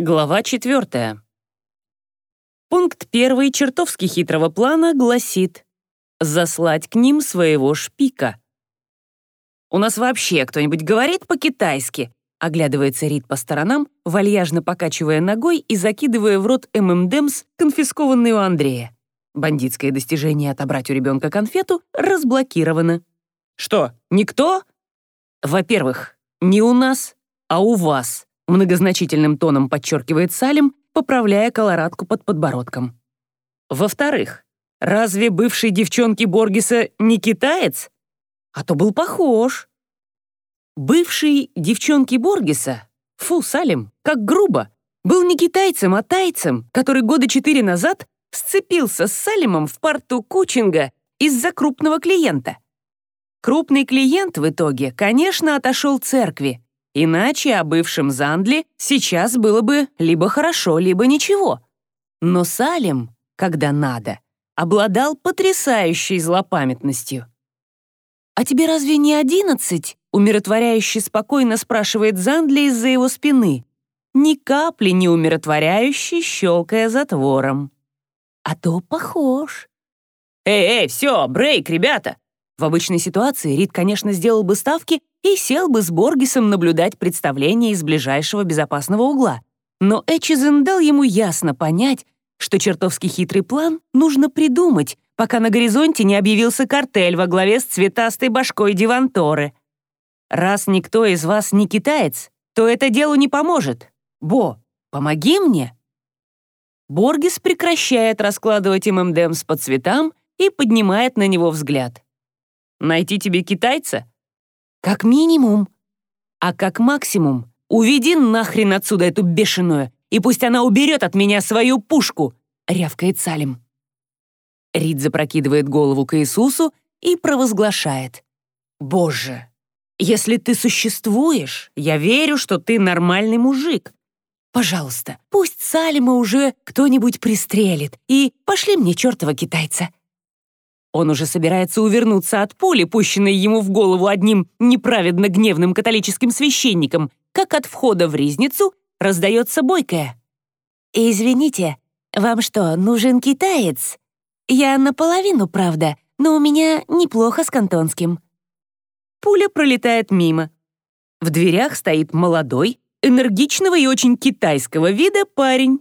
Глава четвертая. Пункт первый чертовски хитрого плана гласит «Заслать к ним своего шпика». «У нас вообще кто-нибудь говорит по-китайски?» Оглядывается Рид по сторонам, вальяжно покачивая ногой и закидывая в рот ММДМС, конфискованный у Андрея. Бандитское достижение отобрать у ребенка конфету разблокировано. «Что, никто?» «Во-первых, не у нас, а у вас», Многозначительным тоном подчеркивает Салим, поправляя колорадку под подбородком. Во-вторых, разве бывший девчонки Боргиса не китаец? А то был похож. Бывший девчонки Боргиса, фу, Салим, как грубо, был не китайцем, а тайцем, который года четыре назад сцепился с Салимом в порту Кучинга из-за крупного клиента. Крупный клиент в итоге, конечно, отошел церкви, Иначе о бывшем Зандли сейчас было бы либо хорошо, либо ничего. Но Салим, когда надо, обладал потрясающей злопамятностью. «А тебе разве не одиннадцать?» — умиротворяюще спокойно спрашивает Зандли из-за его спины, ни капли не умиротворяюще, щелкая затвором. «А то похож». «Эй, эй, все, брейк, ребята!» В обычной ситуации Рид, конечно, сделал бы ставки и сел бы с Боргисом наблюдать представление из ближайшего безопасного угла. Но Эчизен дал ему ясно понять, что чертовски хитрый план нужно придумать, пока на горизонте не объявился картель во главе с цветастой башкой Диванторы. Раз никто из вас не китаец, то это делу не поможет. Бо, помоги мне. Боргис прекращает раскладывать ММДМС по цветам и поднимает на него взгляд. «Найти тебе китайца?» Как минимум. А как максимум, уведи нахрен отсюда эту бешеную, и пусть она уберет от меня свою пушку, рявкает Салим. Рид запрокидывает голову к Иисусу и провозглашает. «Боже, если ты существуешь, я верю, что ты нормальный мужик. Пожалуйста, пусть Салима уже кто-нибудь пристрелит, и пошли мне чертова китайца. Он уже собирается увернуться от пули, пущенной ему в голову одним неправедно гневным католическим священником, как от входа в ризницу раздается бойкая. «Извините, вам что, нужен китаец? Я наполовину, правда, но у меня неплохо с кантонским». Пуля пролетает мимо. В дверях стоит молодой, энергичного и очень китайского вида парень.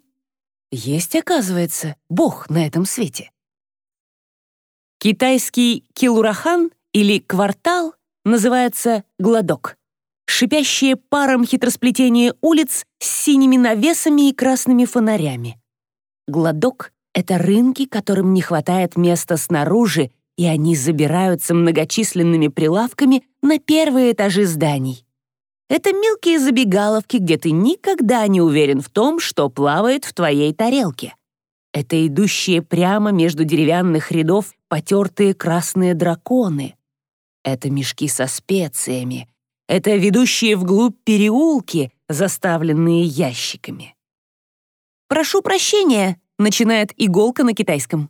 Есть, оказывается, бог на этом свете. Китайский килурахан или квартал называется гладок. Шипящее паром хитросплетение улиц с синими навесами и красными фонарями. Гладок — это рынки, которым не хватает места снаружи, и они забираются многочисленными прилавками на первые этажи зданий. Это мелкие забегаловки, где ты никогда не уверен в том, что плавает в твоей тарелке. Это идущие прямо между деревянных рядов потертые красные драконы. Это мешки со специями. Это ведущие вглубь переулки, заставленные ящиками. «Прошу прощения», — начинает иголка на китайском.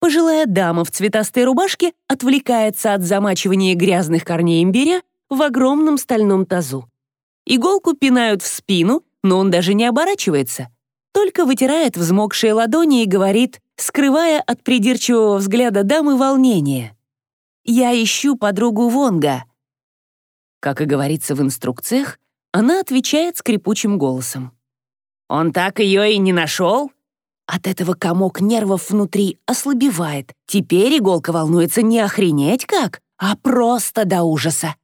Пожилая дама в цветастой рубашке отвлекается от замачивания грязных корней имбиря в огромном стальном тазу. Иголку пинают в спину, но он даже не оборачивается только вытирает взмокшие ладони и говорит, скрывая от придирчивого взгляда дамы волнение. «Я ищу подругу Вонга». Как и говорится в инструкциях, она отвечает скрипучим голосом. «Он так ее и не нашел?» От этого комок нервов внутри ослабевает. Теперь иголка волнуется не охренеть как, а просто до ужаса.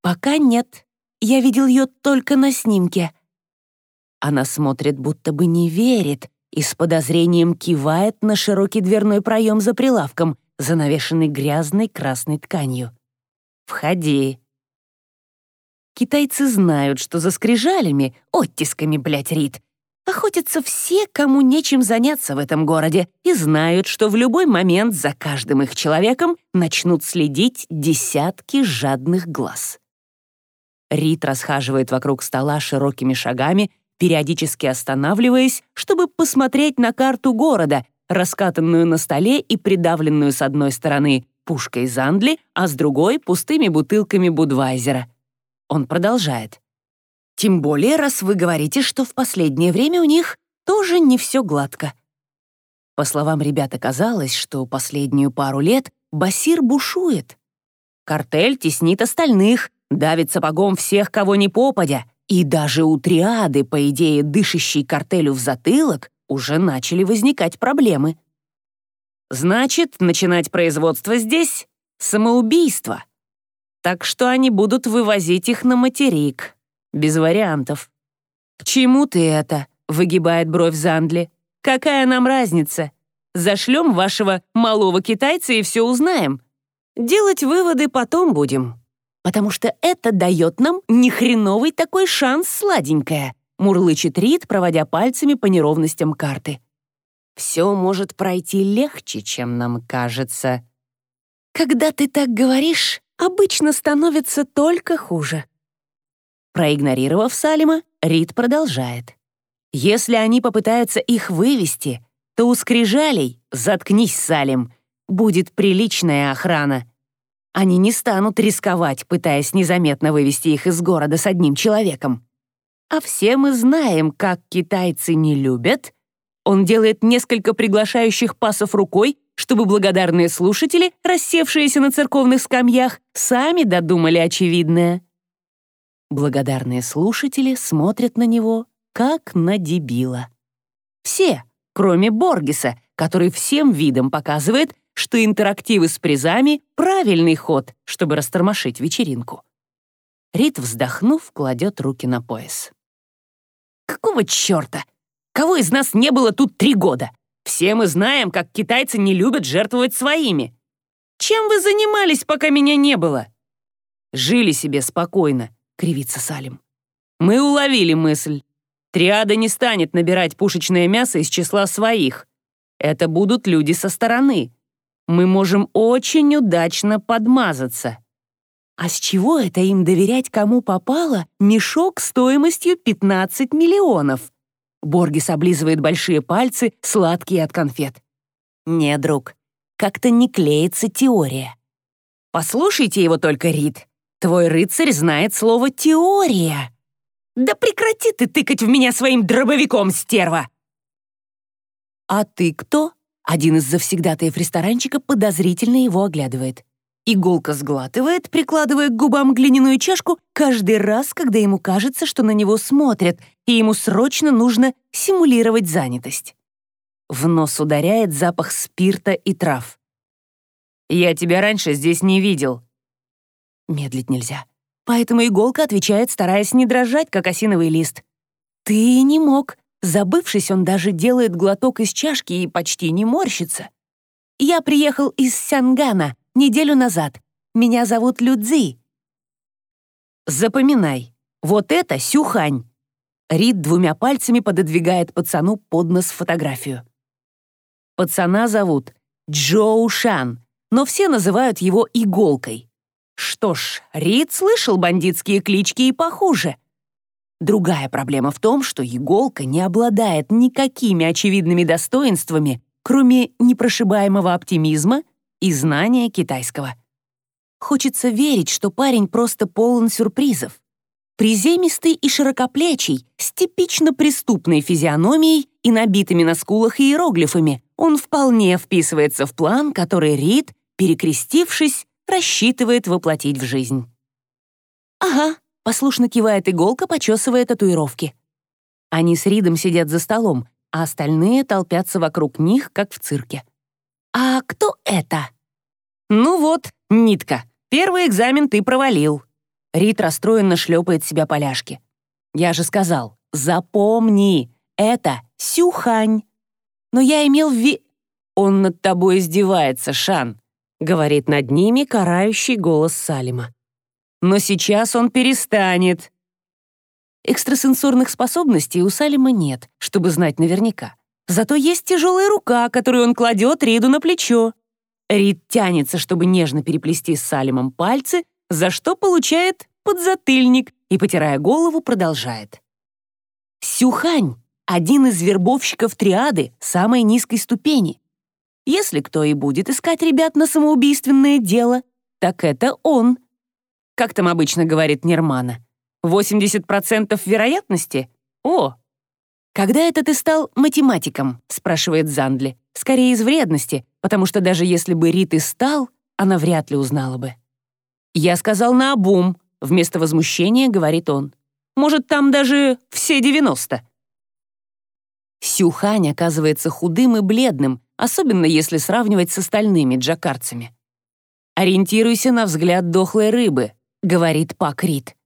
Пока нет. Я видел ее только на снимке. Она смотрит, будто бы не верит, и с подозрением кивает на широкий дверной проем за прилавком, занавешенный грязной красной тканью. «Входи». Китайцы знают, что за скрижалями, оттисками, блядь, Рит, охотятся все, кому нечем заняться в этом городе, и знают, что в любой момент за каждым их человеком начнут следить десятки жадных глаз. Рит расхаживает вокруг стола широкими шагами периодически останавливаясь, чтобы посмотреть на карту города, раскатанную на столе и придавленную с одной стороны пушкой Зандли, а с другой — пустыми бутылками Будвайзера. Он продолжает. Тем более, раз вы говорите, что в последнее время у них тоже не все гладко. По словам ребят, оказалось, что последнюю пару лет Басир бушует. Картель теснит остальных, давит сапогом всех, кого не попадя, и даже у триады, по идее, дышащей картелю в затылок, уже начали возникать проблемы. Значит, начинать производство здесь — самоубийство. Так что они будут вывозить их на материк. Без вариантов. «К чему ты это?» — выгибает бровь Зандли. «Какая нам разница? Зашлем вашего малого китайца и все узнаем. Делать выводы потом будем. Потому что это дает нам нехреновый такой шанс, сладенькая», мурлычет Рид, проводя пальцами по неровностям карты. «Все может пройти легче, чем нам кажется». «Когда ты так говоришь, обычно становится только хуже», Проигнорировав Салима, Рид продолжает. «Если они попытаются их вывести, то у скрижалей, заткнись, Салим, будет приличная охрана. Они не станут рисковать, пытаясь незаметно вывести их из города с одним человеком. А все мы знаем, как китайцы не любят. Он делает несколько приглашающих пасов рукой, чтобы благодарные слушатели, рассевшиеся на церковных скамьях, сами додумали очевидное. Благодарные слушатели смотрят на него, как на дебила. Все, кроме Боргеса, который всем видом показывает, что интерактивы с призами — правильный ход, чтобы растормошить вечеринку. Рит, вздохнув, кладет руки на пояс. «Какого черта? Кого из нас не было тут три года? Все мы знаем, как китайцы не любят жертвовать своими. Чем вы занимались, пока меня не было?» Жили себе спокойно, — кривится Салим. «Мы уловили мысль. Триада не станет набирать пушечное мясо из числа своих. Это будут люди со стороны. Мы можем очень удачно подмазаться». А с чего это им доверять кому попало мешок стоимостью 15 миллионов? Боргис облизывает большие пальцы, сладкие от конфет. Не, друг, как-то не клеится теория. Послушайте его только, Рид. Твой рыцарь знает слово «теория». Да прекрати ты тыкать в меня своим дробовиком, стерва! А ты кто? Один из завсегдатаев ресторанчика подозрительно его оглядывает. Иголка сглатывает, прикладывая к губам глиняную чашку каждый раз, когда ему кажется, что на него смотрят, и ему срочно нужно симулировать занятость. В нос ударяет запах спирта и трав. «Я тебя раньше здесь не видел», Медлить нельзя. Поэтому иголка отвечает, стараясь не дрожать, как осиновый лист. «Ты не мог». Забывшись, он даже делает глоток из чашки и почти не морщится. «Я приехал из Сянгана неделю назад. Меня зовут Людзи». «Запоминай, вот это Сюхань». Рид двумя пальцами пододвигает пацану под нос фотографию. Пацана зовут Джоу Шан, но все называют его Иголкой. Что ж, Рид слышал бандитские клички и похуже. Другая проблема в том, что иголка не обладает никакими очевидными достоинствами, кроме непрошибаемого оптимизма и знания китайского. Хочется верить, что парень просто полон сюрпризов. Приземистый и широкоплечий, с типично преступной физиономией и набитыми на скулах иероглифами, он вполне вписывается в план, который Рид, перекрестившись, рассчитывает воплотить в жизнь. «Ага», — послушно кивает иголка, почесывая татуировки. Они с Ридом сидят за столом, а остальные толпятся вокруг них, как в цирке. «А кто это?» «Ну вот, нитка, первый экзамен ты провалил». Рид расстроенно шлепает себя поляшки. «Я же сказал, запомни, это Сюхань. Но я имел в ви...» «Он над тобой издевается, Шан говорит над ними карающий голос Салима. Но сейчас он перестанет. Экстрасенсорных способностей у Салима нет, чтобы знать наверняка. Зато есть тяжелая рука, которую он кладет Риду на плечо. Рид тянется, чтобы нежно переплести с Салимом пальцы, за что получает подзатыльник и, потирая голову, продолжает. Сюхань — один из вербовщиков триады самой низкой ступени. Если кто и будет искать ребят на самоубийственное дело, так это он. Как там обычно говорит Нермана. 80% вероятности? О! Когда это ты стал математиком? спрашивает Зандли. Скорее из вредности, потому что даже если бы Рит и стал, она вряд ли узнала бы. Я сказал на обум, вместо возмущения говорит он. Может, там даже все 90. Сюхань оказывается худым и бледным, особенно если сравнивать с остальными джакарцами. «Ориентируйся на взгляд дохлой рыбы», — говорит Пак Рид.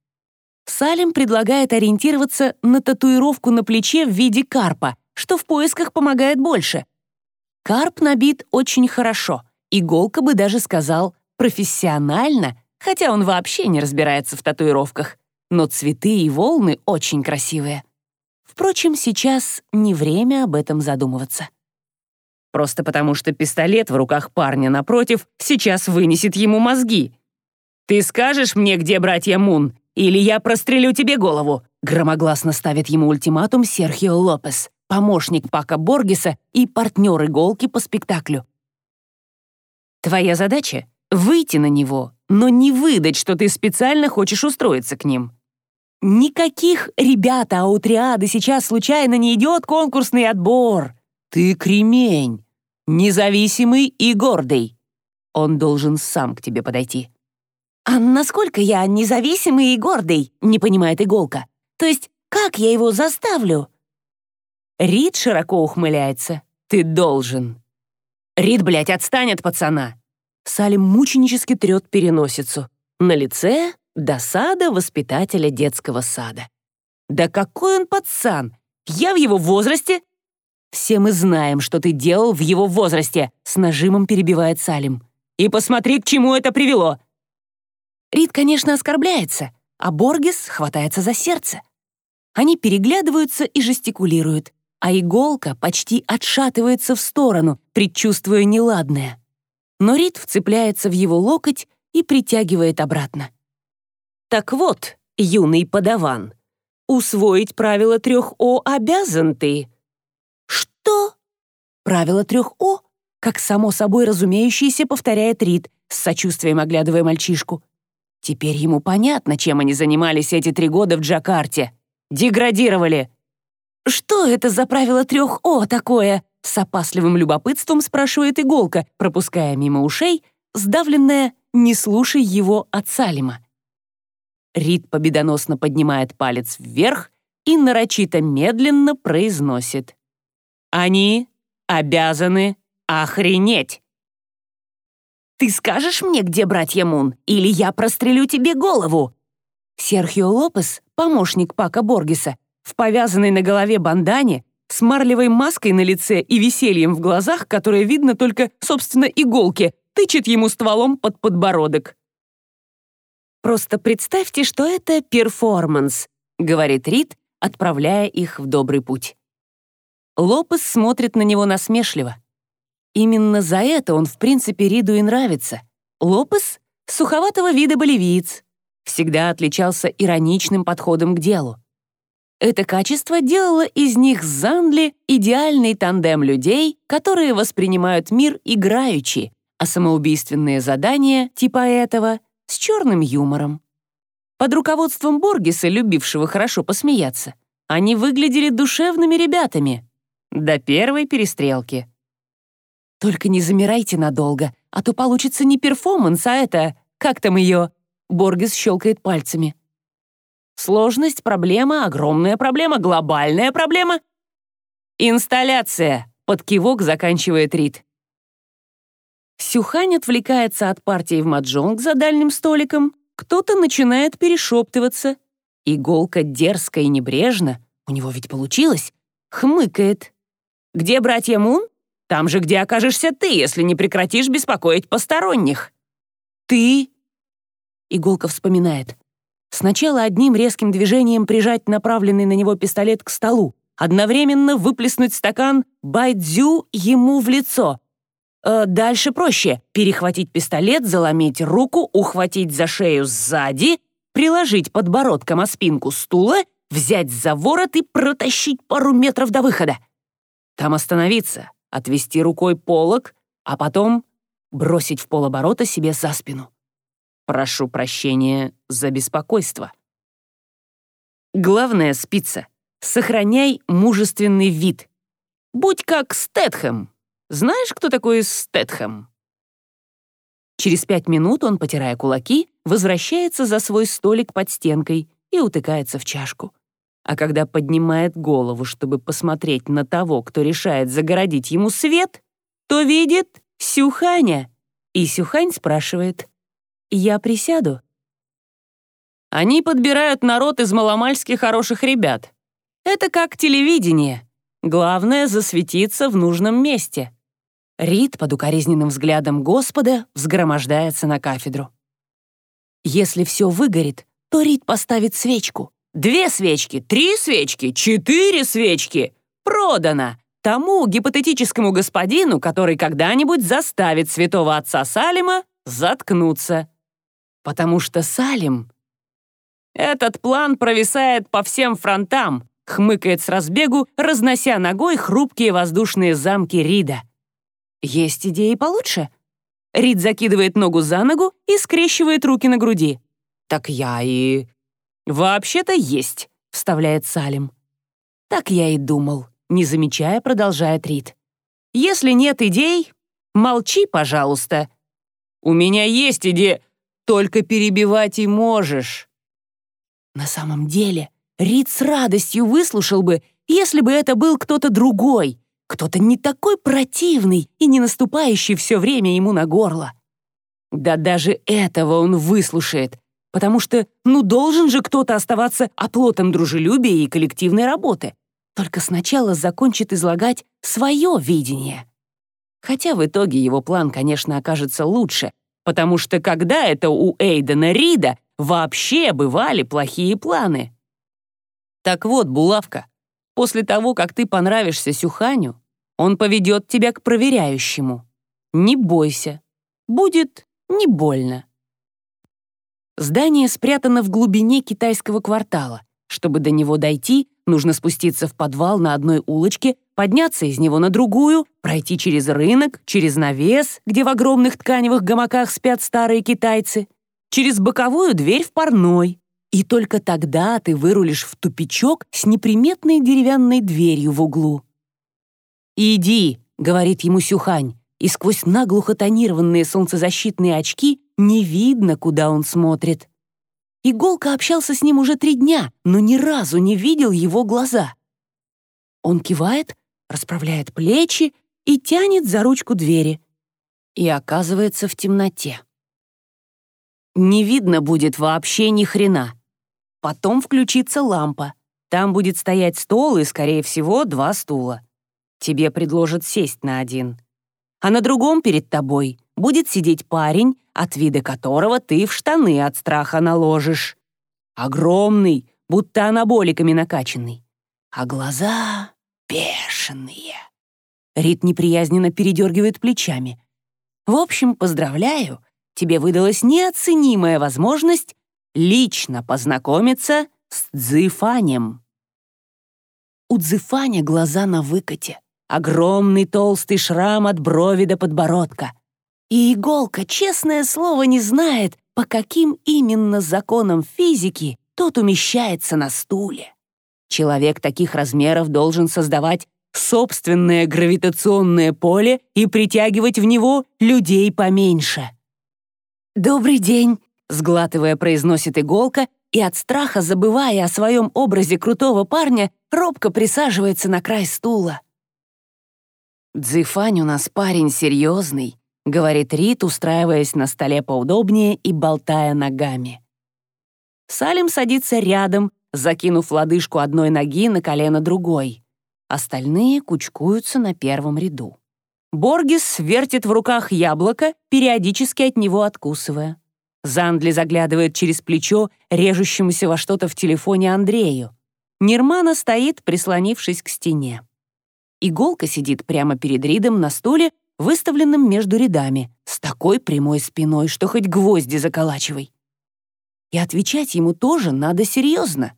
Салим предлагает ориентироваться на татуировку на плече в виде карпа, что в поисках помогает больше. Карп набит очень хорошо, иголка бы даже сказал профессионально, хотя он вообще не разбирается в татуировках. Но цветы и волны очень красивые. Впрочем, сейчас не время об этом задумываться. Просто потому, что пистолет в руках парня напротив сейчас вынесет ему мозги. «Ты скажешь мне, где братья Мун, или я прострелю тебе голову!» Громогласно ставит ему ультиматум Серхио Лопес, помощник Пака Боргеса и партнер иголки по спектаклю. Твоя задача — выйти на него, но не выдать, что ты специально хочешь устроиться к ним. Никаких «ребята, а у триады сейчас случайно не идет конкурсный отбор». Ты кремень, независимый и гордый. Он должен сам к тебе подойти. «А насколько я независимый и гордый?» — не понимает Иголка. «То есть, как я его заставлю?» Рид широко ухмыляется. «Ты должен». «Рид, блядь, отстань от пацана!» Салим мученически трет переносицу. На лице досада воспитателя детского сада. «Да какой он пацан! Я в его возрасте!» «Все мы знаем, что ты делал в его возрасте!» С нажимом перебивает Салим. «И посмотри, к чему это привело! Рид, конечно, оскорбляется, а Боргес хватается за сердце. Они переглядываются и жестикулируют, а иголка почти отшатывается в сторону, предчувствуя неладное. Но Рид вцепляется в его локоть и притягивает обратно. «Так вот, юный подаван, усвоить правило трех О обязан ты». «Что?» «Правило трех О?» как само собой разумеющееся повторяет Рид, с сочувствием оглядывая мальчишку. Теперь ему понятно, чем они занимались эти три года в Джакарте. Деградировали. «Что это за правило трех О такое?» С опасливым любопытством спрашивает Иголка, пропуская мимо ушей, сдавленная «Не слушай его от Салима». Рид победоносно поднимает палец вверх и нарочито медленно произносит. «Они обязаны охренеть!» Ты скажешь мне, где братья Мун, или я прострелю тебе голову?» Серхио Лопес, помощник Пака Боргеса, в повязанной на голове бандане, с марлевой маской на лице и весельем в глазах, которое видно только, собственно, иголки, тычет ему стволом под подбородок. «Просто представьте, что это перформанс», — говорит Рид, отправляя их в добрый путь. Лопес смотрит на него насмешливо. Именно за это он, в принципе, Риду и нравится. Лопес — суховатого вида боливиец. Всегда отличался ироничным подходом к делу. Это качество делало из них Зандли идеальный тандем людей, которые воспринимают мир играючи, а самоубийственные задания типа этого — с черным юмором. Под руководством Боргеса, любившего хорошо посмеяться, они выглядели душевными ребятами. До первой перестрелки. Только не замирайте надолго, а то получится не перформанс, а это... Как там ее?» Боргес щелкает пальцами. «Сложность, проблема, огромная проблема, глобальная проблема». «Инсталляция», — под кивок заканчивает Рид. Сюхань отвлекается от партии в маджонг за дальним столиком. Кто-то начинает перешептываться. Иголка дерзко и небрежно, у него ведь получилось, хмыкает. «Где братья Мун?» Там же, где окажешься ты, если не прекратишь беспокоить посторонних». «Ты?» Иголка вспоминает. Сначала одним резким движением прижать направленный на него пистолет к столу, одновременно выплеснуть стакан байдзю ему в лицо. Э, дальше проще. Перехватить пистолет, заломить руку, ухватить за шею сзади, приложить подбородком о спинку стула, взять за ворот и протащить пару метров до выхода. Там остановиться, отвести рукой полок, а потом бросить в полоборота себе за спину. Прошу прощения за беспокойство. Главное, спица. Сохраняй мужественный вид. Будь как Стэтхэм. Знаешь, кто такой Стэтхэм? Через пять минут он, потирая кулаки, возвращается за свой столик под стенкой и утыкается в чашку. А когда поднимает голову, чтобы посмотреть на того, кто решает загородить ему свет, то видит Сюханя. И Сюхань спрашивает, «Я присяду?» Они подбирают народ из маломальски хороших ребят. Это как телевидение. Главное — засветиться в нужном месте. Рид под укоризненным взглядом Господа взгромождается на кафедру. Если все выгорит, то Рид поставит свечку. Две свечки, три свечки, четыре свечки. Продано тому гипотетическому господину, который когда-нибудь заставит святого отца Салима заткнуться. Потому что Салим... Этот план провисает по всем фронтам, хмыкает с разбегу, разнося ногой хрупкие воздушные замки Рида. Есть идеи получше? Рид закидывает ногу за ногу и скрещивает руки на груди. Так я и... «Вообще-то есть», — вставляет Салим. «Так я и думал», — не замечая, продолжает Рид. «Если нет идей, молчи, пожалуйста». «У меня есть идея, только перебивать и можешь». На самом деле, Рид с радостью выслушал бы, если бы это был кто-то другой, кто-то не такой противный и не наступающий все время ему на горло. Да даже этого он выслушает, потому что, ну, должен же кто-то оставаться оплотом дружелюбия и коллективной работы. Только сначала закончит излагать свое видение. Хотя в итоге его план, конечно, окажется лучше, потому что когда это у Эйдена Рида вообще бывали плохие планы? Так вот, булавка, после того, как ты понравишься Сюханю, он поведет тебя к проверяющему. Не бойся, будет не больно. Здание спрятано в глубине китайского квартала. Чтобы до него дойти, нужно спуститься в подвал на одной улочке, подняться из него на другую, пройти через рынок, через навес, где в огромных тканевых гамаках спят старые китайцы, через боковую дверь в парной. И только тогда ты вырулишь в тупичок с неприметной деревянной дверью в углу. «Иди», — говорит ему Сюхань, и сквозь наглухо тонированные солнцезащитные очки не видно, куда он смотрит. Иголка общался с ним уже три дня, но ни разу не видел его глаза. Он кивает, расправляет плечи и тянет за ручку двери. И оказывается в темноте. Не видно будет вообще ни хрена. Потом включится лампа. Там будет стоять стол и, скорее всего, два стула. Тебе предложат сесть на один а на другом перед тобой будет сидеть парень, от вида которого ты в штаны от страха наложишь. Огромный, будто анаболиками накачанный. А глаза бешеные. Рит неприязненно передергивает плечами. В общем, поздравляю, тебе выдалась неоценимая возможность лично познакомиться с Дзифанем. У Дзифаня глаза на выкате. Огромный толстый шрам от брови до подбородка. И иголка, честное слово, не знает, по каким именно законам физики тот умещается на стуле. Человек таких размеров должен создавать собственное гравитационное поле и притягивать в него людей поменьше. «Добрый день», — сглатывая, произносит иголка и от страха, забывая о своем образе крутого парня, робко присаживается на край стула. «Дзифань у нас парень серьезный», — говорит Рит, устраиваясь на столе поудобнее и болтая ногами. Салим садится рядом, закинув лодыжку одной ноги на колено другой. Остальные кучкуются на первом ряду. Боргис вертит в руках яблоко, периодически от него откусывая. Зандли заглядывает через плечо режущемуся во что-то в телефоне Андрею. Нирмана стоит, прислонившись к стене. Иголка сидит прямо перед Ридом на стуле, выставленном между рядами, с такой прямой спиной, что хоть гвозди заколачивай. И отвечать ему тоже надо серьезно.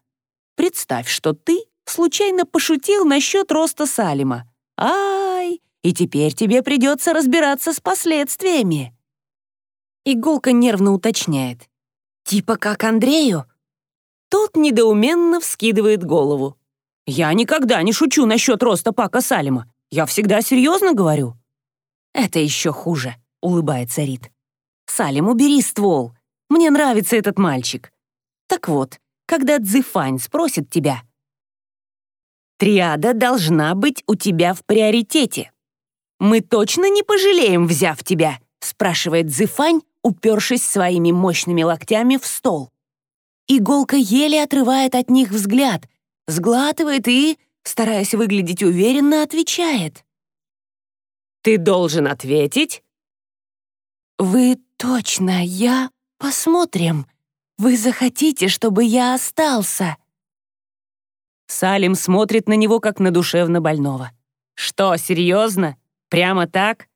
Представь, что ты случайно пошутил насчет роста Салима. Ай, и теперь тебе придется разбираться с последствиями. Иголка нервно уточняет. Типа как Андрею? Тот недоуменно вскидывает голову. «Я никогда не шучу насчет роста Пака Салима. Я всегда серьезно говорю». «Это еще хуже», — улыбается Рид. «Салим, убери ствол. Мне нравится этот мальчик. Так вот, когда Цзифань спросит тебя, Триада должна быть у тебя в приоритете. Мы точно не пожалеем, взяв тебя, спрашивает Зифань, упершись своими мощными локтями в стол. Иголка еле отрывает от них взгляд, сглатывает и, стараясь выглядеть уверенно, отвечает. «Ты должен ответить?» «Вы точно, я... Посмотрим. Вы захотите, чтобы я остался?» Салим смотрит на него, как на душевно больного. «Что, серьезно? Прямо так?»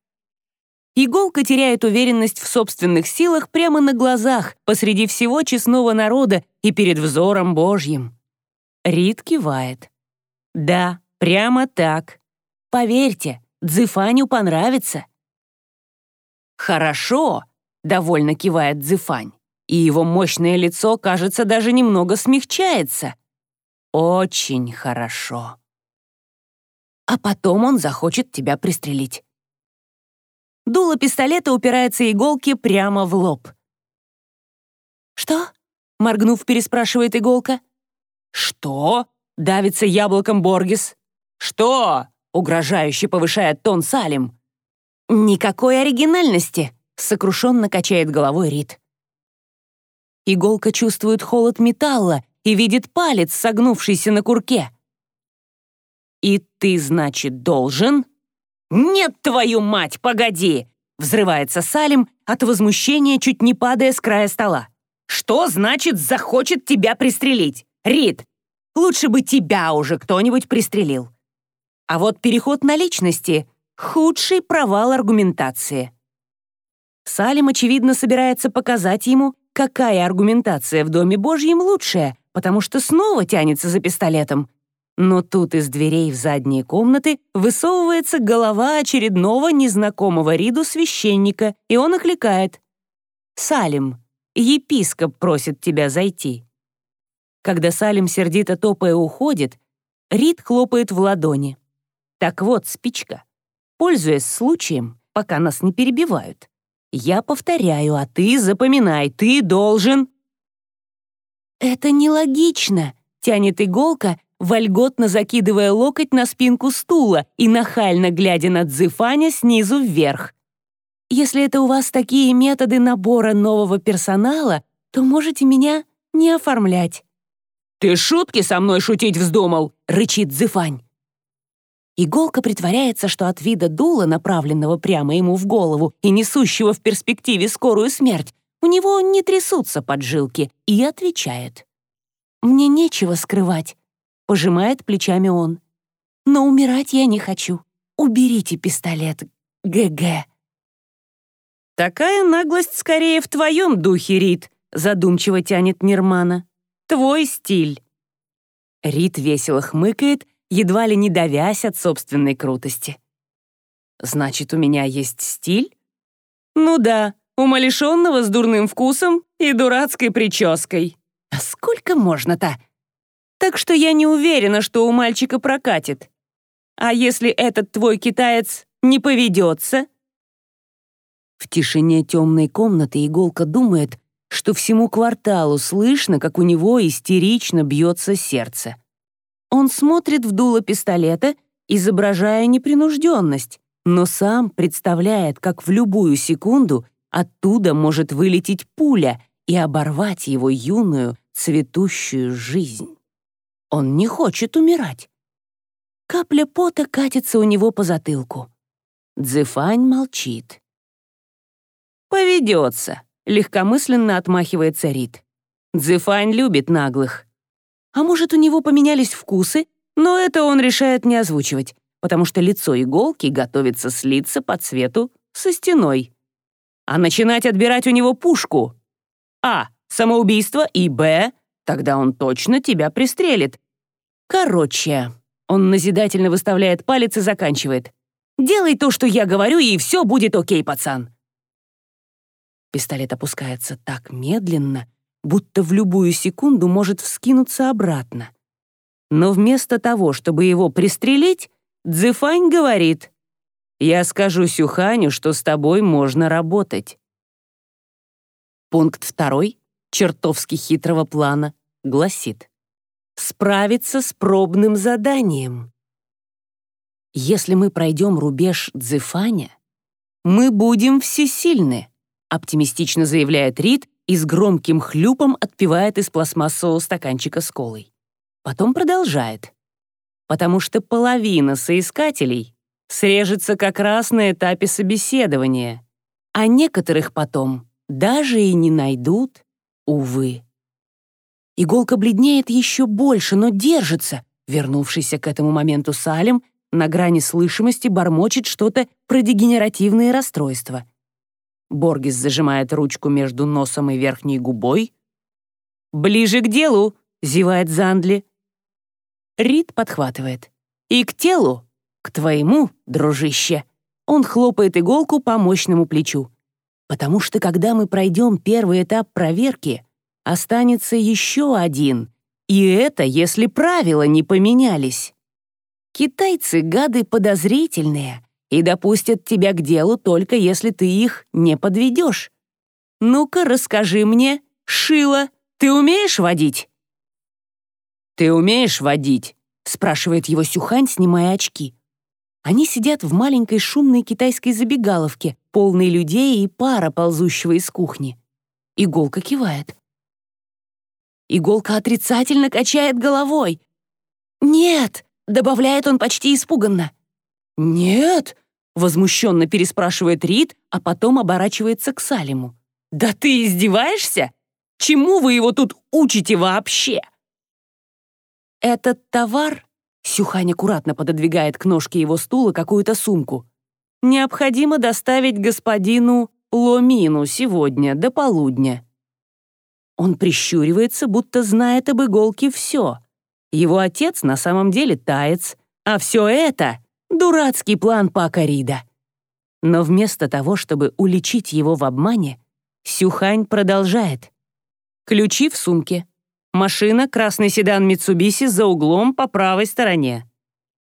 Иголка теряет уверенность в собственных силах прямо на глазах, посреди всего честного народа и перед взором Божьим. Рид кивает. «Да, прямо так. Поверьте, Дзифаню понравится». «Хорошо», — довольно кивает Дзифань, и его мощное лицо, кажется, даже немного смягчается. Очень хорошо. А потом он захочет тебя пристрелить. Дуло пистолета упирается иголке прямо в лоб. «Что?» — моргнув, переспрашивает иголка. «Что?» — давится яблоком Боргис. «Что?» — угрожающе повышает тон Салим. «Никакой оригинальности», — сокрушенно качает головой Рид. Иголка чувствует холод металла и видит палец, согнувшийся на курке. «И ты, значит, должен?» «Нет, твою мать, погоди!» Взрывается Салим от возмущения, чуть не падая с края стола. «Что значит захочет тебя пристрелить? Рид, лучше бы тебя уже кто-нибудь пристрелил». А вот переход на личности — худший провал аргументации. Салим, очевидно, собирается показать ему, какая аргументация в Доме Божьем лучшая, потому что снова тянется за пистолетом. Но тут из дверей в задние комнаты высовывается голова очередного незнакомого Риду священника, и он окликает. «Салим, епископ просит тебя зайти». Когда Салим сердито топая уходит, Рид хлопает в ладони. «Так вот, спичка, пользуясь случаем, пока нас не перебивают, я повторяю, а ты запоминай, ты должен...» «Это нелогично», — тянет иголка, вольготно закидывая локоть на спинку стула и нахально глядя на Дзифаня снизу вверх. «Если это у вас такие методы набора нового персонала, то можете меня не оформлять». «Ты шутки со мной шутить вздумал?» — рычит Дзифань. Иголка притворяется, что от вида дула, направленного прямо ему в голову и несущего в перспективе скорую смерть, у него не трясутся поджилки, и отвечает. «Мне нечего скрывать», — пожимает плечами он. «Но умирать я не хочу. Уберите пистолет, ГГ». «Такая наглость скорее в твоем духе, Рит», — задумчиво тянет Нирмана. «Твой стиль». Рит весело хмыкает, едва ли не давясь от собственной крутости. «Значит, у меня есть стиль?» «Ну да, умалишенного с дурным вкусом и дурацкой прической. А сколько можно-то? Так что я не уверена, что у мальчика прокатит. А если этот твой китаец не поведется? В тишине темной комнаты иголка думает, что всему кварталу слышно, как у него истерично бьется сердце. Он смотрит в дуло пистолета, изображая непринужденность, но сам представляет, как в любую секунду Оттуда может вылететь пуля и оборвать его юную, цветущую жизнь. Он не хочет умирать. Капля пота катится у него по затылку. Дзефань молчит. «Поведется», — легкомысленно отмахивается Рид. Дзефань любит наглых. А может, у него поменялись вкусы, но это он решает не озвучивать, потому что лицо иголки готовится слиться по цвету со стеной а начинать отбирать у него пушку. А. Самоубийство и Б. Тогда он точно тебя пристрелит. Короче, он назидательно выставляет палец и заканчивает. «Делай то, что я говорю, и все будет окей, пацан». Пистолет опускается так медленно, будто в любую секунду может вскинуться обратно. Но вместо того, чтобы его пристрелить, Цзэфань говорит, «Я скажу Сюханю, что с тобой можно работать». Пункт второй, чертовски хитрого плана, гласит, «Справиться с пробным заданием». Если мы пройдем рубеж Цзэфаня, мы будем всесильны, оптимистично заявляет Рид и с громким хлюпом отпивает из пластмассового стаканчика с колой. Потом продолжает. Потому что половина соискателей срежется как раз на этапе собеседования, а некоторых потом даже и не найдут, увы. Иголка бледнеет еще больше, но держится. Вернувшийся к этому моменту Салем на грани слышимости бормочет что-то про дегенеративные расстройства. Боргис зажимает ручку между носом и верхней губой. «Ближе к делу!» — зевает Зандли. Рид подхватывает. «И к телу! К твоему, дружище!» Он хлопает иголку по мощному плечу. «Потому что когда мы пройдем первый этап проверки, останется еще один. И это, если правила не поменялись. Китайцы — гады подозрительные и допустят тебя к делу только если ты их не подведешь. Ну-ка, расскажи мне, Шила, ты умеешь водить?» «Ты умеешь водить?» — спрашивает его Сюхань, снимая очки. Они сидят в маленькой шумной китайской забегаловке, полной людей и пара, ползущего из кухни. Иголка кивает. Иголка отрицательно качает головой. «Нет!» — добавляет он почти испуганно. «Нет!» Возмущенно переспрашивает Рид, а потом оборачивается к Салиму. «Да ты издеваешься? Чему вы его тут учите вообще?» «Этот товар...» Сюхань аккуратно пододвигает к ножке его стула какую-то сумку. «Необходимо доставить господину Ломину сегодня до полудня». Он прищуривается, будто знает об иголке все. Его отец на самом деле таец, а все это Дурацкий план Пака Рида. Но вместо того, чтобы уличить его в обмане, Сюхань продолжает. Ключи в сумке. Машина, красный седан Митсубиси за углом по правой стороне.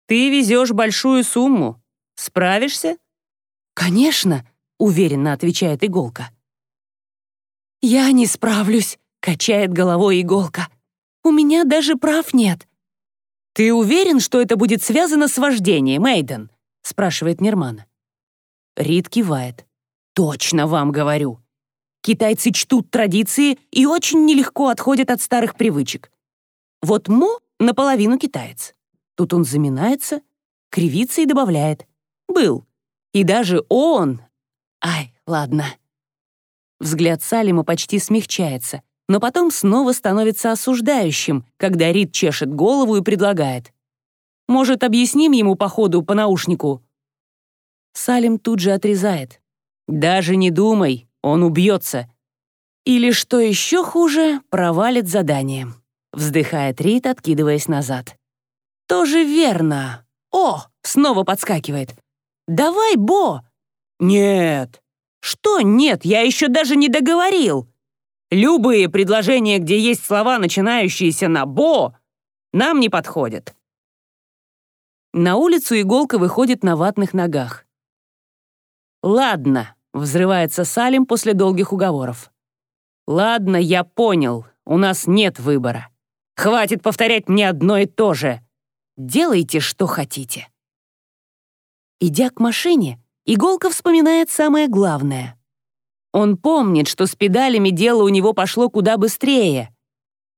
Ты везешь большую сумму. Справишься? Конечно, уверенно отвечает Иголка. Я не справлюсь, качает головой Иголка. У меня даже прав нет. «Ты уверен, что это будет связано с вождением, Эйден?» — спрашивает Нермана. Рид кивает. «Точно вам говорю. Китайцы чтут традиции и очень нелегко отходят от старых привычек. Вот Мо наполовину китаец. Тут он заминается, кривится и добавляет. Был. И даже он... Ай, ладно. Взгляд Салима почти смягчается но потом снова становится осуждающим, когда Рид чешет голову и предлагает. «Может, объясним ему по ходу по наушнику?» Салим тут же отрезает. «Даже не думай, он убьется». Или, что еще хуже, провалит задание. Вздыхает Рид, откидываясь назад. «Тоже верно. О!» — снова подскакивает. «Давай, Бо!» «Нет!» «Что нет? Я еще даже не договорил!» Любые предложения, где есть слова, начинающиеся на «бо», нам не подходят. На улицу иголка выходит на ватных ногах. «Ладно», — взрывается Салим после долгих уговоров. «Ладно, я понял, у нас нет выбора. Хватит повторять мне одно и то же. Делайте, что хотите». Идя к машине, иголка вспоминает самое главное — он помнит, что с педалями дело у него пошло куда быстрее.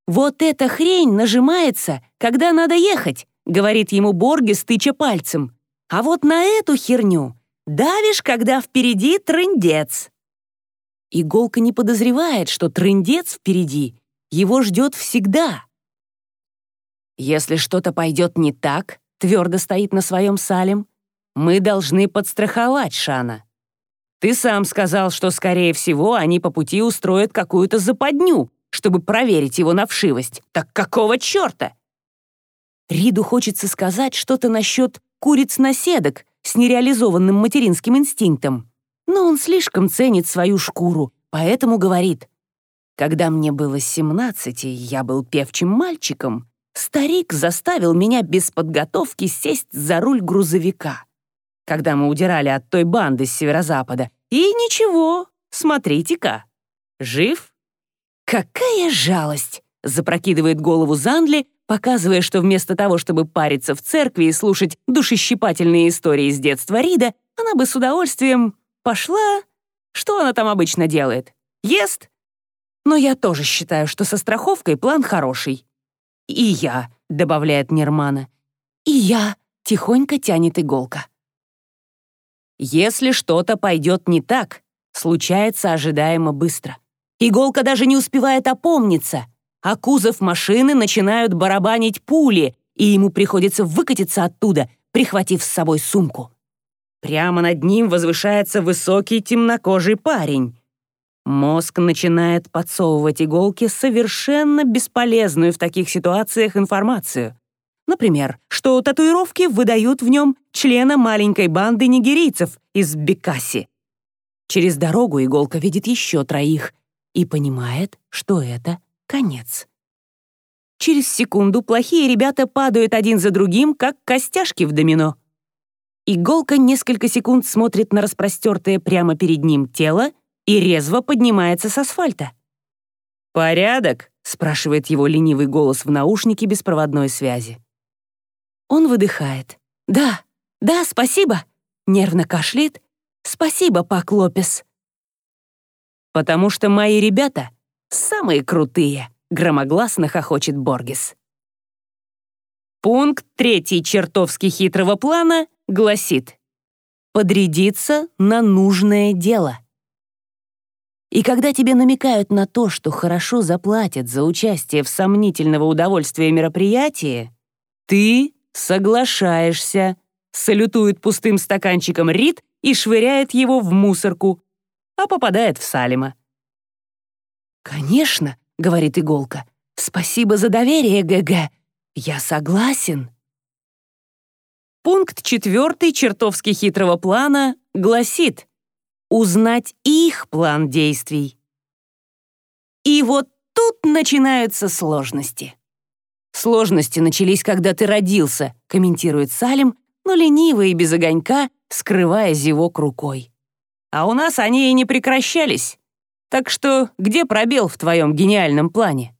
«Вот эта хрень нажимается, когда надо ехать», — говорит ему Борги, стыча пальцем. «А вот на эту херню давишь, когда впереди трындец». Иголка не подозревает, что трындец впереди его ждет всегда. «Если что-то пойдет не так», — твердо стоит на своем Салем, «мы должны подстраховать Шана. Ты сам сказал, что, скорее всего, они по пути устроят какую-то западню, чтобы проверить его на вшивость. Так какого черта? Риду хочется сказать что-то насчет куриц-наседок с нереализованным материнским инстинктом. Но он слишком ценит свою шкуру, поэтому говорит. Когда мне было 17, и я был певчим мальчиком, старик заставил меня без подготовки сесть за руль грузовика, когда мы удирали от той банды с северо-запада. И ничего, смотрите-ка, жив? Какая жалость! Запрокидывает голову Зандли, показывая, что вместо того, чтобы париться в церкви и слушать душещипательные истории из детства Рида, она бы с удовольствием пошла... Что она там обычно делает? Ест? Но я тоже считаю, что со страховкой план хороший. И я, добавляет Нермана. И я, тихонько тянет иголка. Если что-то пойдет не так, случается ожидаемо быстро. Иголка даже не успевает опомниться, а кузов машины начинают барабанить пули, и ему приходится выкатиться оттуда, прихватив с собой сумку. Прямо над ним возвышается высокий темнокожий парень. Мозг начинает подсовывать иголки совершенно бесполезную в таких ситуациях информацию. Например, что татуировки выдают в нем члена маленькой банды нигерийцев из Бекаси. Через дорогу иголка видит еще троих и понимает, что это конец. Через секунду плохие ребята падают один за другим, как костяшки в домино. Иголка несколько секунд смотрит на распростертое прямо перед ним тело и резво поднимается с асфальта. «Порядок?» — спрашивает его ленивый голос в наушнике беспроводной связи. Он выдыхает. «Да, да, спасибо!» Нервно кашляет. «Спасибо, Пак Лопес!» «Потому что мои ребята самые крутые!» — громогласно хохочет Боргес. Пункт третий чертовски хитрого плана гласит «Подрядиться на нужное дело». И когда тебе намекают на то, что хорошо заплатят за участие в сомнительного удовольствия мероприятии, ты соглашаешься, салютует пустым стаканчиком Рид и швыряет его в мусорку, а попадает в Салима. «Конечно», — говорит Иголка, — «спасибо за доверие, ГГ. Я согласен». Пункт четвертый чертовски хитрого плана гласит узнать их план действий. И вот тут начинаются сложности. Сложности начались, когда ты родился, комментирует Салим, но лениво и без огонька, скрывая зевок рукой. А у нас они и не прекращались. Так что где пробел в твоем гениальном плане?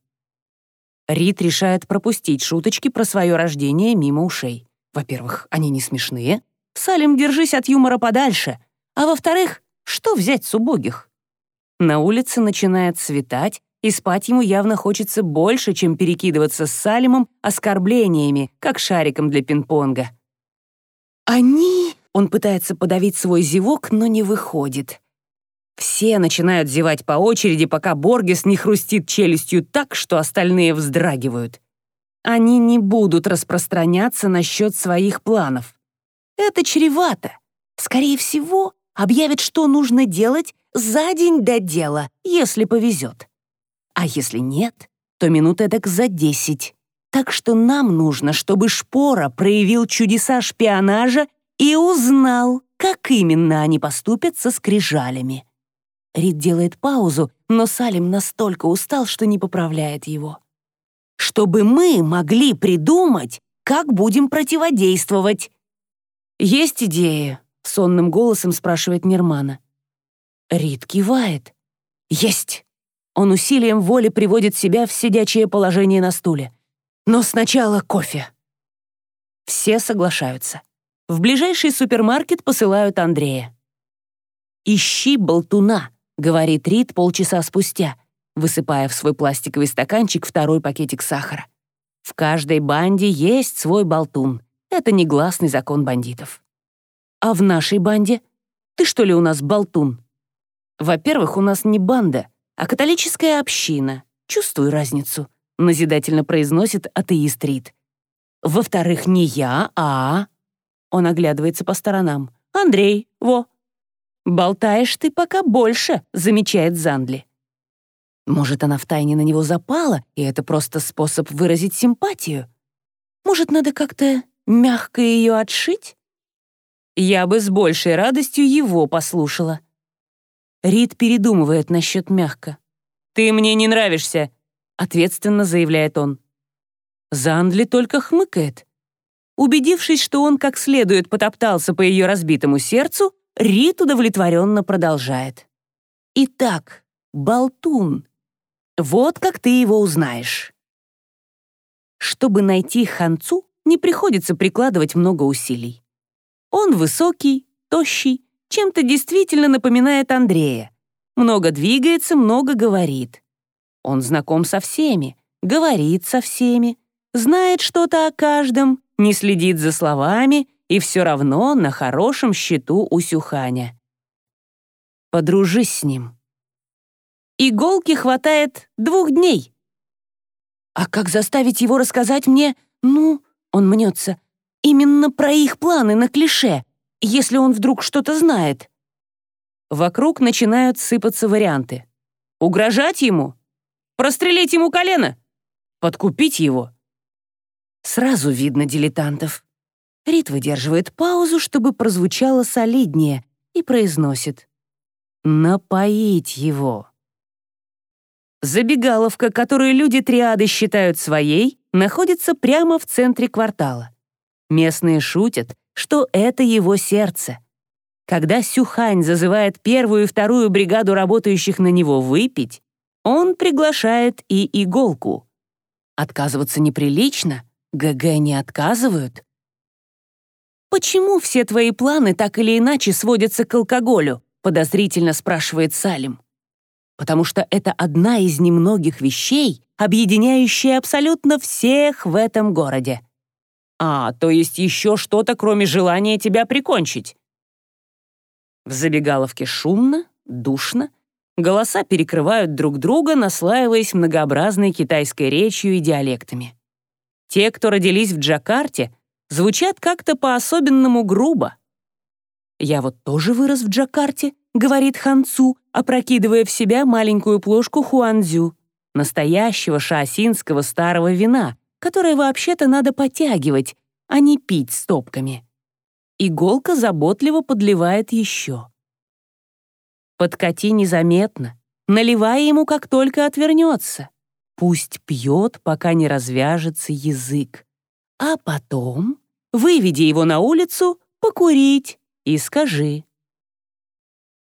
Рид решает пропустить шуточки про свое рождение мимо ушей. Во-первых, они не смешные. Салим, держись от юмора подальше. А во-вторых, что взять с убогих? На улице начинает светать, и спать ему явно хочется больше, чем перекидываться с Салимом оскорблениями, как шариком для пинг-понга. «Они...» — он пытается подавить свой зевок, но не выходит. Все начинают зевать по очереди, пока Боргес не хрустит челюстью так, что остальные вздрагивают. Они не будут распространяться насчет своих планов. Это чревато. Скорее всего, объявят, что нужно делать за день до дела, если повезет. А если нет, то минут эдак за десять. Так что нам нужно, чтобы Шпора проявил чудеса шпионажа и узнал, как именно они поступят со скрижалями. Рид делает паузу, но Салим настолько устал, что не поправляет его. «Чтобы мы могли придумать, как будем противодействовать». «Есть идея?» — сонным голосом спрашивает Нермана. Рид кивает. «Есть!» Он усилием воли приводит себя в сидячее положение на стуле. «Но сначала кофе!» Все соглашаются. В ближайший супермаркет посылают Андрея. «Ищи болтуна», — говорит Рид полчаса спустя, высыпая в свой пластиковый стаканчик второй пакетик сахара. В каждой банде есть свой болтун. Это негласный закон бандитов. А в нашей банде? Ты что ли у нас болтун? Во-первых, у нас не банда, а католическая община. Чувствую разницу, назидательно произносит атеист Рид. Во-вторых, не я, а... Он оглядывается по сторонам. Андрей, во. Болтаешь ты пока больше, замечает Зандли. Может, она втайне на него запала, и это просто способ выразить симпатию? Может, надо как-то мягко ее отшить? Я бы с большей радостью его послушала. Рид передумывает насчет мягко. «Ты мне не нравишься», — ответственно заявляет он. Зандли только хмыкает. Убедившись, что он как следует потоптался по ее разбитому сердцу, Рит удовлетворенно продолжает. «Итак, болтун. Вот как ты его узнаешь». Чтобы найти Ханцу, не приходится прикладывать много усилий. Он высокий, тощий, чем-то действительно напоминает Андрея. Много двигается, много говорит. Он знаком со всеми, говорит со всеми, знает что-то о каждом, не следит за словами и все равно на хорошем счету у Сюханя. Подружись с ним. Иголки хватает двух дней. А как заставить его рассказать мне, ну, он мнется, именно про их планы на клише, если он вдруг что-то знает? Вокруг начинают сыпаться варианты. Угрожать ему? Прострелить ему колено? Подкупить его? Сразу видно дилетантов. Рит выдерживает паузу, чтобы прозвучало солиднее, и произносит «Напоить его». Забегаловка, которую люди триады считают своей, находится прямо в центре квартала. Местные шутят, что это его сердце. Когда Сюхань зазывает первую и вторую бригаду работающих на него выпить, он приглашает и иголку. Отказываться неприлично, ГГ не отказывают. «Почему все твои планы так или иначе сводятся к алкоголю?» подозрительно спрашивает Салим. «Потому что это одна из немногих вещей, объединяющая абсолютно всех в этом городе. А, то есть еще что-то, кроме желания тебя прикончить. В забегаловке шумно, душно, голоса перекрывают друг друга, наслаиваясь многообразной китайской речью и диалектами. Те, кто родились в Джакарте, звучат как-то по-особенному грубо. «Я вот тоже вырос в Джакарте», — говорит Ханцу, опрокидывая в себя маленькую плошку хуанзю, настоящего шаосинского старого вина, которое вообще-то надо потягивать, а не пить стопками. Иголка заботливо подливает еще. Подкати незаметно, наливая ему, как только отвернется. Пусть пьет, пока не развяжется язык. А потом выведи его на улицу покурить и скажи.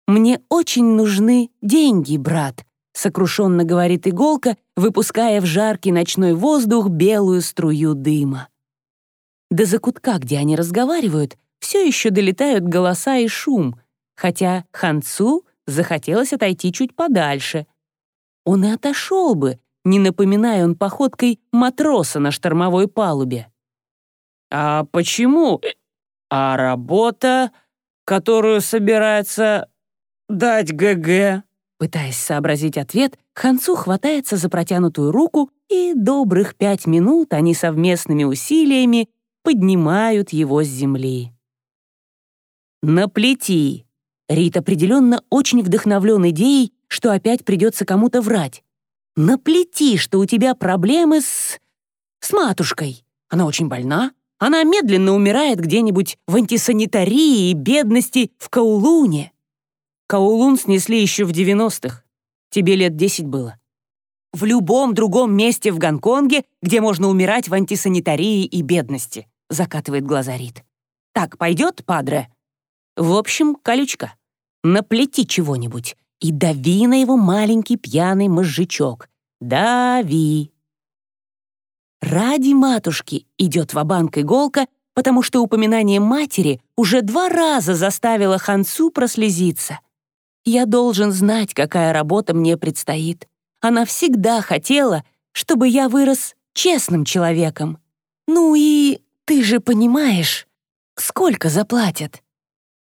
«Мне очень нужны деньги, брат», — сокрушенно говорит иголка, выпуская в жаркий ночной воздух белую струю дыма. До закутка, где они разговаривают, все еще долетают голоса и шум, хотя Ханцу захотелось отойти чуть подальше. Он и отошел бы, не напоминая он походкой матроса на штормовой палубе. «А почему? А работа, которую собирается дать ГГ?» Пытаясь сообразить ответ, Ханцу хватается за протянутую руку, и добрых пять минут они совместными усилиями поднимают его с земли. «Наплети!» Рит определенно очень вдохновлен идеей, что опять придется кому-то врать. «Наплети, что у тебя проблемы с... с матушкой. Она очень больна. Она медленно умирает где-нибудь в антисанитарии и бедности в Каулуне. Каулун снесли еще в 90-х. Тебе лет 10 было. В любом другом месте в Гонконге, где можно умирать в антисанитарии и бедности», закатывает глаза Рит. «Так пойдет, падре?» В общем, колючка, наплети чего-нибудь и дави на его маленький пьяный мозжечок. Дави. Ради матушки идет в банк иголка, потому что упоминание матери уже два раза заставило Хансу прослезиться. Я должен знать, какая работа мне предстоит. Она всегда хотела, чтобы я вырос честным человеком. Ну и ты же понимаешь, сколько заплатят.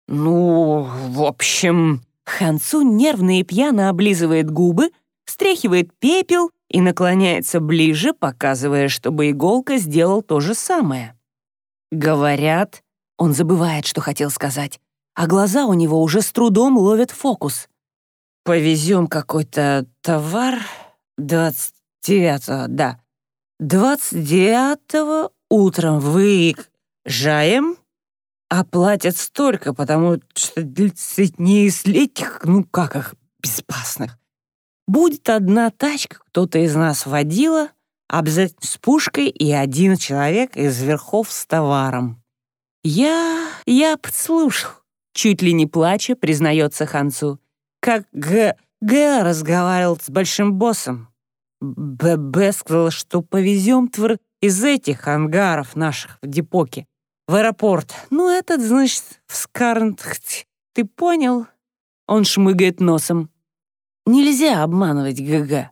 «Ну, в общем...» Хансу нервно и пьяно облизывает губы, стряхивает пепел и наклоняется ближе, показывая, чтобы иголка сделал то же самое. Говорят, он забывает, что хотел сказать, а глаза у него уже с трудом ловят фокус. «Повезем какой-то товар 29-го, да. 29-го утром выезжаем, а платят столько, потому что не из этих, ну как их, безопасных. Будет одна тачка, кто-то из нас водила, обязательно с пушкой и один человек из верхов с товаром. Я... я подслушал. Чуть ли не плача, признается Ханцу. Как Г... Г разговаривал с большим боссом. ББ сказал, что повезем твор из этих ангаров наших в депоке в аэропорт. Ну, этот, значит, в Скарнтхт. Ты понял? Он шмыгает носом. Нельзя обманывать ГГ.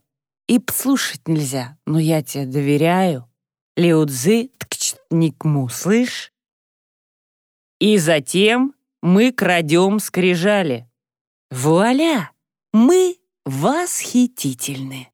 И послушать нельзя, но я тебе доверяю. Леудзы ткчтникму, слышь? И затем мы крадем скрижали. Вуаля! Мы восхитительны.